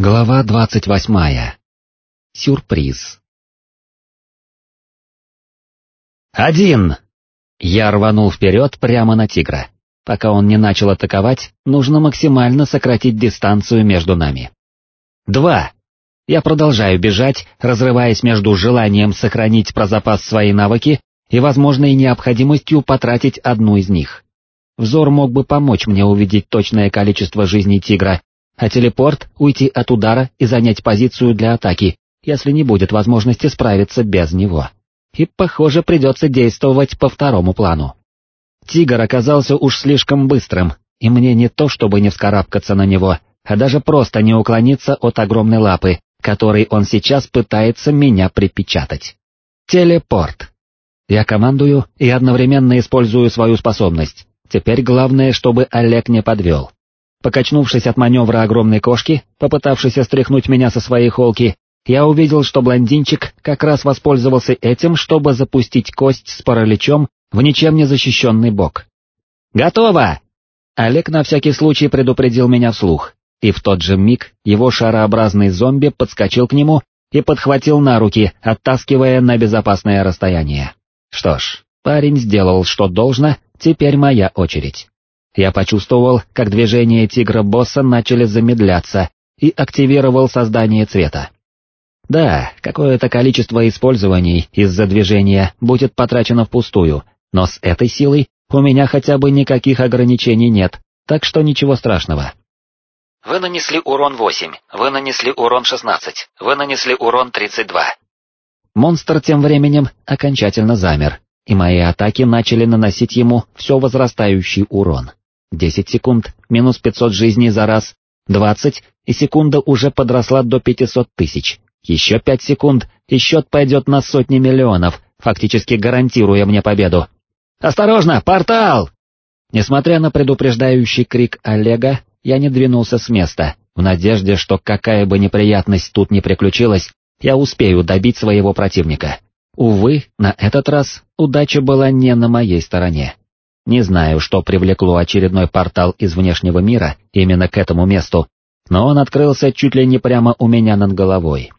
Глава двадцать восьмая. Сюрприз. «Один!» Я рванул вперед прямо на тигра. Пока он не начал атаковать, нужно максимально сократить дистанцию между нами. «Два!» Я продолжаю бежать, разрываясь между желанием сохранить про запас свои навыки и возможной необходимостью потратить одну из них. Взор мог бы помочь мне увидеть точное количество жизней тигра, а телепорт — уйти от удара и занять позицию для атаки, если не будет возможности справиться без него. И, похоже, придется действовать по второму плану. Тигр оказался уж слишком быстрым, и мне не то чтобы не вскарабкаться на него, а даже просто не уклониться от огромной лапы, которой он сейчас пытается меня припечатать. Телепорт. Я командую и одновременно использую свою способность. Теперь главное, чтобы Олег не подвел. Покачнувшись от маневра огромной кошки, попытавшейся стряхнуть меня со своей холки, я увидел, что блондинчик как раз воспользовался этим, чтобы запустить кость с параличом в ничем не защищенный бок. «Готово!» Олег на всякий случай предупредил меня вслух, и в тот же миг его шарообразный зомби подскочил к нему и подхватил на руки, оттаскивая на безопасное расстояние. Что ж, парень сделал, что должно, теперь моя очередь. Я почувствовал, как движения тигра-босса начали замедляться, и активировал создание цвета. Да, какое-то количество использований из-за движения будет потрачено впустую, но с этой силой у меня хотя бы никаких ограничений нет, так что ничего страшного. Вы нанесли урон 8, вы нанесли урон 16, вы нанесли урон 32. Монстр тем временем окончательно замер, и мои атаки начали наносить ему все возрастающий урон. 10 секунд, минус 500 жизней за раз, 20, и секунда уже подросла до 500 тысяч. Еще 5 секунд, и счет пойдет на сотни миллионов, фактически гарантируя мне победу. «Осторожно, портал!» Несмотря на предупреждающий крик Олега, я не двинулся с места, в надежде, что какая бы неприятность тут не приключилась, я успею добить своего противника. Увы, на этот раз удача была не на моей стороне. Не знаю, что привлекло очередной портал из внешнего мира именно к этому месту, но он открылся чуть ли не прямо у меня над головой.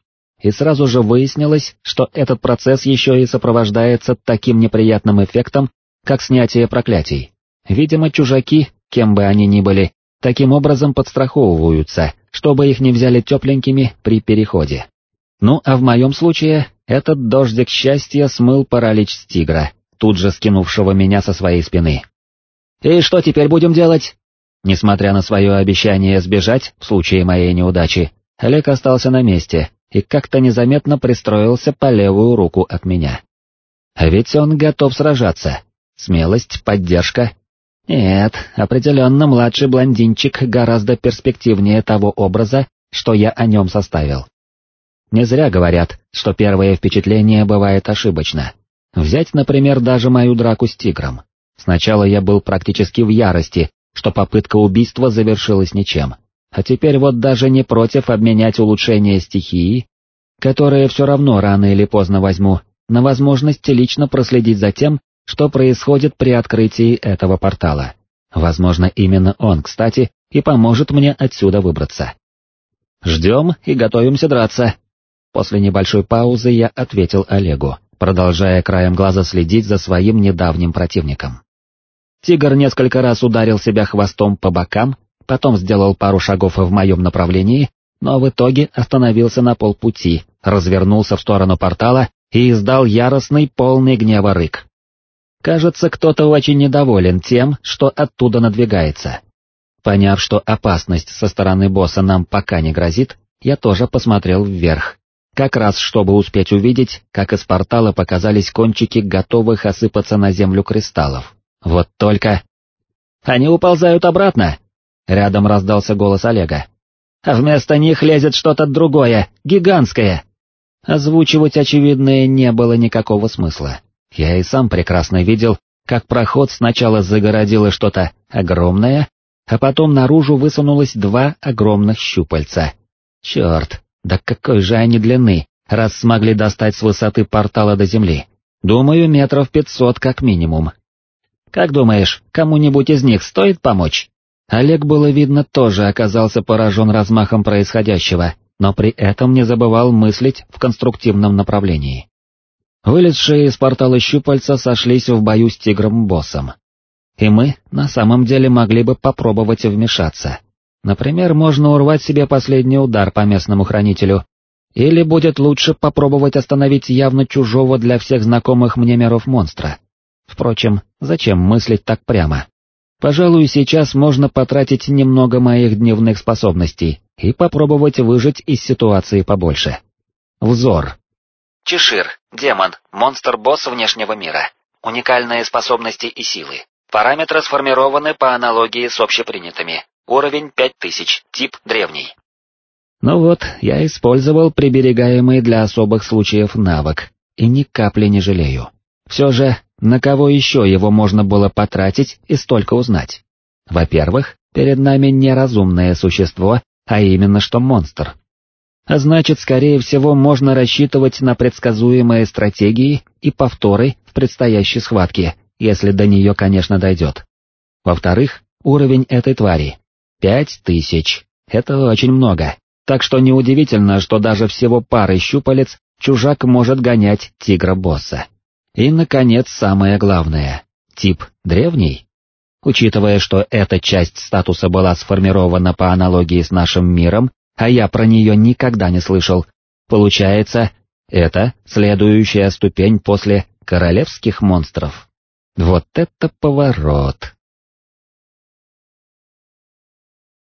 И сразу же выяснилось, что этот процесс еще и сопровождается таким неприятным эффектом, как снятие проклятий. Видимо, чужаки, кем бы они ни были, таким образом подстраховываются, чтобы их не взяли тепленькими при переходе. Ну а в моем случае, этот дождик счастья смыл паралич с тигра, тут же скинувшего меня со своей спины. «И что теперь будем делать?» Несмотря на свое обещание сбежать в случае моей неудачи, Олег остался на месте и как-то незаметно пристроился по левую руку от меня. А ведь он готов сражаться. Смелость, поддержка. Нет, определенно младший блондинчик гораздо перспективнее того образа, что я о нем составил. Не зря говорят, что первое впечатление бывает ошибочно. Взять, например, даже мою драку с тигром. Сначала я был практически в ярости, что попытка убийства завершилась ничем. А теперь вот даже не против обменять улучшение стихии, которое все равно рано или поздно возьму, на возможность лично проследить за тем, что происходит при открытии этого портала. Возможно, именно он, кстати, и поможет мне отсюда выбраться. Ждем и готовимся драться. После небольшой паузы я ответил Олегу продолжая краем глаза следить за своим недавним противником. Тигр несколько раз ударил себя хвостом по бокам, потом сделал пару шагов в моем направлении, но в итоге остановился на полпути, развернулся в сторону портала и издал яростный полный гнева рык. Кажется, кто-то очень недоволен тем, что оттуда надвигается. Поняв, что опасность со стороны босса нам пока не грозит, я тоже посмотрел вверх, как раз чтобы успеть увидеть, как из портала показались кончики готовых осыпаться на землю кристаллов. Вот только... «Они уползают обратно!» Рядом раздался голос Олега. «А вместо них лезет что-то другое, гигантское!» Озвучивать очевидное не было никакого смысла. Я и сам прекрасно видел, как проход сначала загородило что-то огромное, а потом наружу высунулось два огромных щупальца. Черт, да какой же они длины, раз смогли достать с высоты портала до земли? Думаю, метров пятьсот как минимум. Как думаешь, кому-нибудь из них стоит помочь? Олег было видно тоже оказался поражен размахом происходящего, но при этом не забывал мыслить в конструктивном направлении. Вылезшие из портала щупальца сошлись в бою с тигром-боссом. И мы на самом деле могли бы попробовать вмешаться. Например, можно урвать себе последний удар по местному хранителю, или будет лучше попробовать остановить явно чужого для всех знакомых мне миров монстра. Впрочем, зачем мыслить так прямо? Пожалуй, сейчас можно потратить немного моих дневных способностей и попробовать выжить из ситуации побольше. Взор. Чешир, демон, монстр-босс внешнего мира. Уникальные способности и силы. Параметры сформированы по аналогии с общепринятыми. Уровень 5000, тип древний. Ну вот, я использовал приберегаемый для особых случаев навык, и ни капли не жалею. Все же, на кого еще его можно было потратить и столько узнать? Во-первых, перед нами неразумное существо, а именно что монстр. А значит, скорее всего, можно рассчитывать на предсказуемые стратегии и повторы в предстоящей схватке, если до нее, конечно, дойдет. Во-вторых, уровень этой твари. Пять тысяч. Это очень много, так что неудивительно, что даже всего парой щупалец чужак может гонять тигра-босса. И, наконец, самое главное. Тип древний? Учитывая, что эта часть статуса была сформирована по аналогии с нашим миром, а я про нее никогда не слышал. Получается, это следующая ступень после королевских монстров. Вот это поворот!